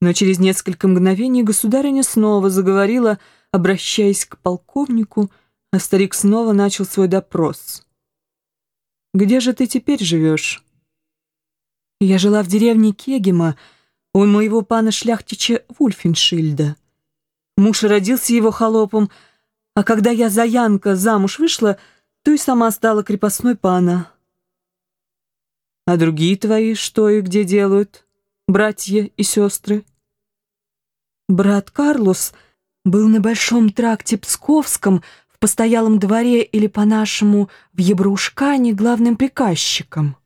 Но через несколько мгновений государыня снова заговорила, обращаясь к полковнику, а старик снова начал свой допрос. «Где же ты теперь живешь?» «Я жила в деревне Кегема, у моего пана шляхтича Вульфеншильда. Муж родился его холопом, а когда я за Янка замуж вышла, то и сама стала крепостной пана». «А другие твои что и где делают, братья и сестры?» Брат Карлос был на Большом тракте Псковском, в постоялом дворе или по-нашему в Ебрушкане главным приказчиком.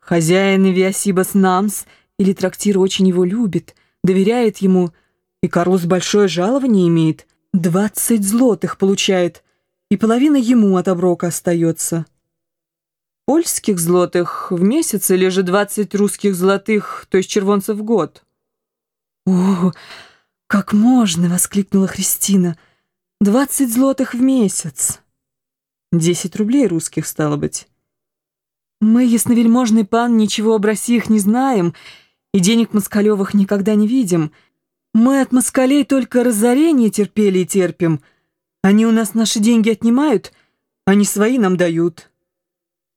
Хозяин Виасибас Намс или трактир очень его любит, доверяет ему, и Карлос большое жалование имеет, двадцать злотых получает, и половина ему от оброка остается. Польских злотых в месяц или же двадцать русских золотых, то есть червонцев в год. О, «Как можно?» — воскликнула Христина. «Двадцать злотых в месяц!» «Десять рублей русских, стало быть». «Мы, ясновельможный пан, ничего об Россиях не знаем, и денег москалевых никогда не видим. Мы от москалей только разорение терпели и терпим. Они у нас наши деньги отнимают, они свои нам дают».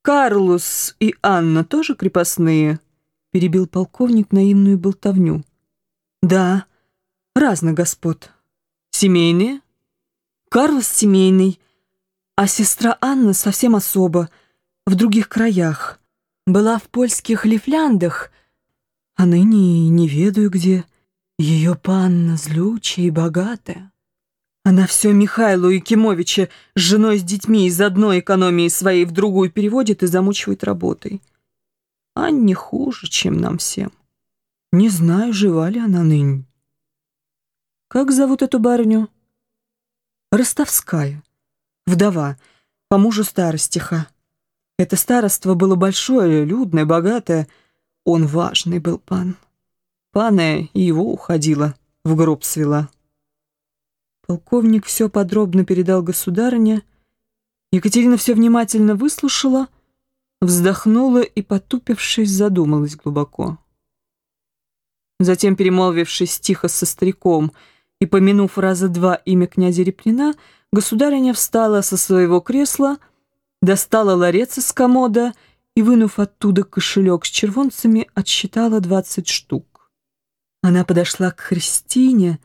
«Карлос и Анна тоже крепостные?» — перебил полковник наивную болтовню. «Да». Разных господ. Семейные? Карлос семейный, а сестра Анна совсем особо, в других краях. Была в польских Лифляндах, а ныне не ведаю где. Ее панна злючая и богатая. Она все Михайлу Якимовича с женой с детьми из одной экономии своей в другую переводит и замучивает работой. А не хуже, чем нам всем. Не знаю, жива ли она ныне. Как зовут эту барыню? Ростовская. Вдова, по мужу старостиха. Это староство было большое, людное, богатое. Он важный был пан. Паная его уходила, в гроб свела. Полковник все подробно передал государыне. Екатерина все внимательно выслушала, вздохнула и, потупившись, задумалась глубоко. Затем, перемолвившись тихо со стариком, — и, помянув раза два имя князя Репнина, государыня встала со своего кресла, достала ларец из комода и, вынув оттуда кошелек с червонцами, отсчитала двадцать штук. Она подошла к Христине,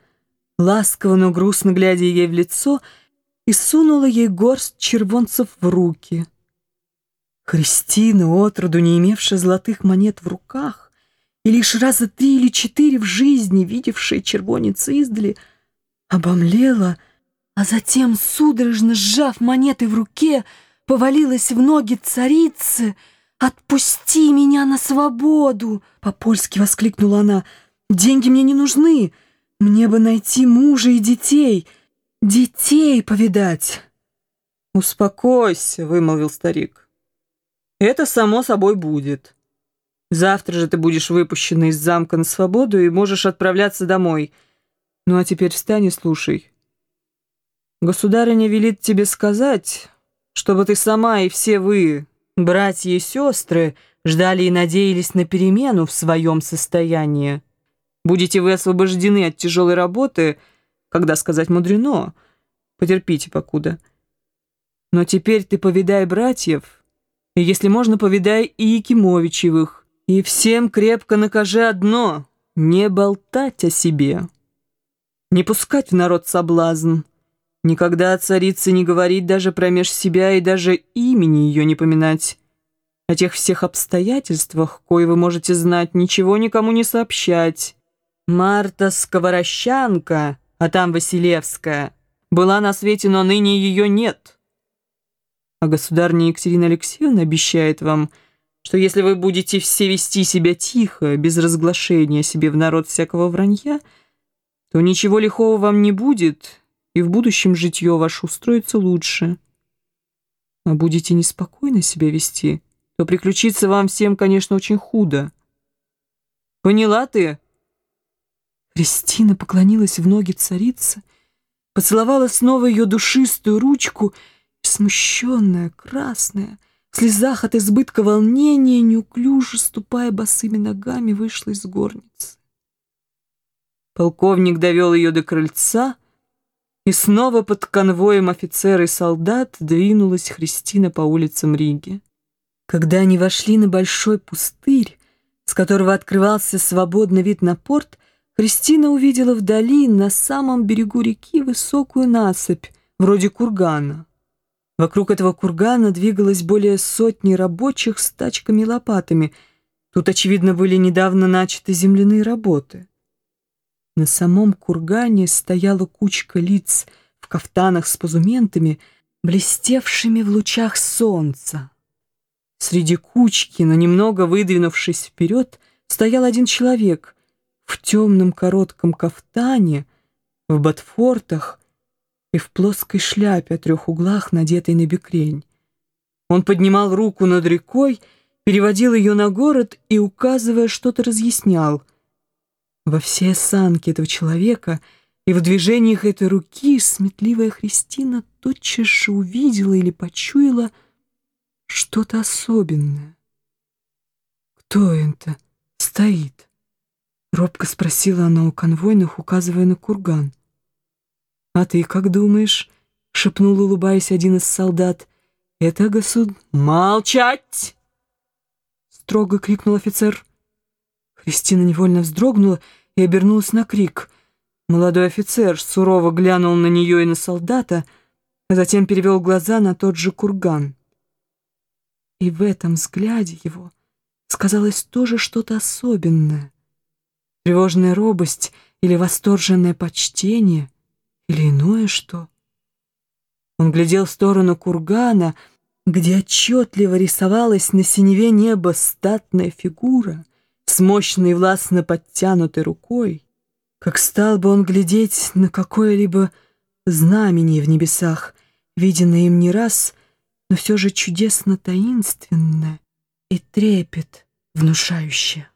ласково, но грустно глядя ей в лицо, и сунула ей горсть червонцев в руки. Христина, отроду не имевшая золотых монет в руках, и лишь раза три или четыре в жизни, видевшая червонец издали, обомлела, а затем, судорожно сжав монеты в руке, повалилась в ноги царицы. «Отпусти меня на свободу!» — по-польски воскликнула она. «Деньги мне не нужны. Мне бы найти мужа и детей. Детей повидать!» «Успокойся», — вымолвил старик. «Это само собой будет». Завтра же ты будешь выпущена из замка на свободу и можешь отправляться домой. Ну а теперь встань и слушай. Государыня велит тебе сказать, чтобы ты сама и все вы, братья и сестры, ждали и надеялись на перемену в своем состоянии. Будете вы освобождены от тяжелой работы, когда сказать мудрено. Потерпите покуда. Но теперь ты повидай братьев, и, если можно, повидай и Якимовичевых, и всем крепко накажи одно — не болтать о себе. Не пускать в народ соблазн. Никогда о царице не говорить даже промеж себя и даже имени ее не поминать. О тех всех обстоятельствах, кое вы можете знать, ничего никому не сообщать. Марта Сковорощанка, а там Василевская, была на свете, но ныне ее нет. А государня Екатерина Алексеевна обещает вам — что если вы будете все вести себя тихо, без разглашения себе в народ всякого вранья, то ничего лихого вам не будет, и в будущем житье ваше устроится лучше. А будете неспокойно себя вести, то приключиться вам всем, конечно, очень худо. Поняла ты? Кристина поклонилась в ноги царицы, поцеловала снова ее душистую ручку, смущенная, красная, слезах от избытка волнения, неуклюже ступая босыми ногами, вышла из горницы. Полковник довел ее до крыльца, и снова под конвоем офицер и солдат двинулась Христина по улицам Риги. Когда они вошли на большой пустырь, с которого открывался свободный вид на порт, Христина увидела вдали, на самом берегу реки, высокую насыпь, вроде кургана. Вокруг этого кургана двигалось более сотни рабочих с тачками и лопатами. Тут, очевидно, были недавно начаты земляные работы. На самом кургане стояла кучка лиц в кафтанах с позументами, блестевшими в лучах солнца. Среди кучки, но немного выдвинувшись вперед, стоял один человек в темном коротком кафтане, в ботфортах и в плоской шляпе о трех углах, надетой на бекрень. Он поднимал руку над рекой, переводил ее на город и, указывая, что-то разъяснял. Во всей осанке этого человека и в движениях этой руки сметливая Христина тотчас же увидела или почуяла что-то особенное. «Кто это стоит?» — робко спросила она у конвойных, указывая на курган. «А ты как думаешь?» — шепнул, улыбаясь, один из солдат. «Это госуд...» «Молчать!» — строго крикнул офицер. Кристина невольно вздрогнула и обернулась на крик. Молодой офицер сурово глянул на нее и на солдата, а затем перевел глаза на тот же курган. И в этом взгляде его сказалось тоже что-то особенное. Тревожная робость или восторженное почтение, или иное что. Он глядел в сторону кургана, где отчетливо рисовалась на синеве неба статная фигура с мощной властно подтянутой рукой, как стал бы он глядеть на какое-либо знамение в небесах, виденное им не раз, но все же чудесно таинственное и трепет внушающее.